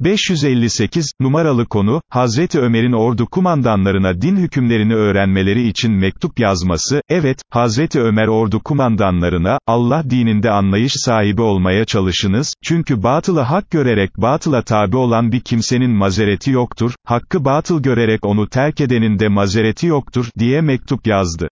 558, numaralı konu, Hazreti Ömer'in ordu kumandanlarına din hükümlerini öğrenmeleri için mektup yazması, evet, Hazreti Ömer ordu kumandanlarına, Allah dininde anlayış sahibi olmaya çalışınız, çünkü batılı hak görerek batıla tabi olan bir kimsenin mazereti yoktur, hakkı batıl görerek onu terk edenin de mazereti yoktur, diye mektup yazdı.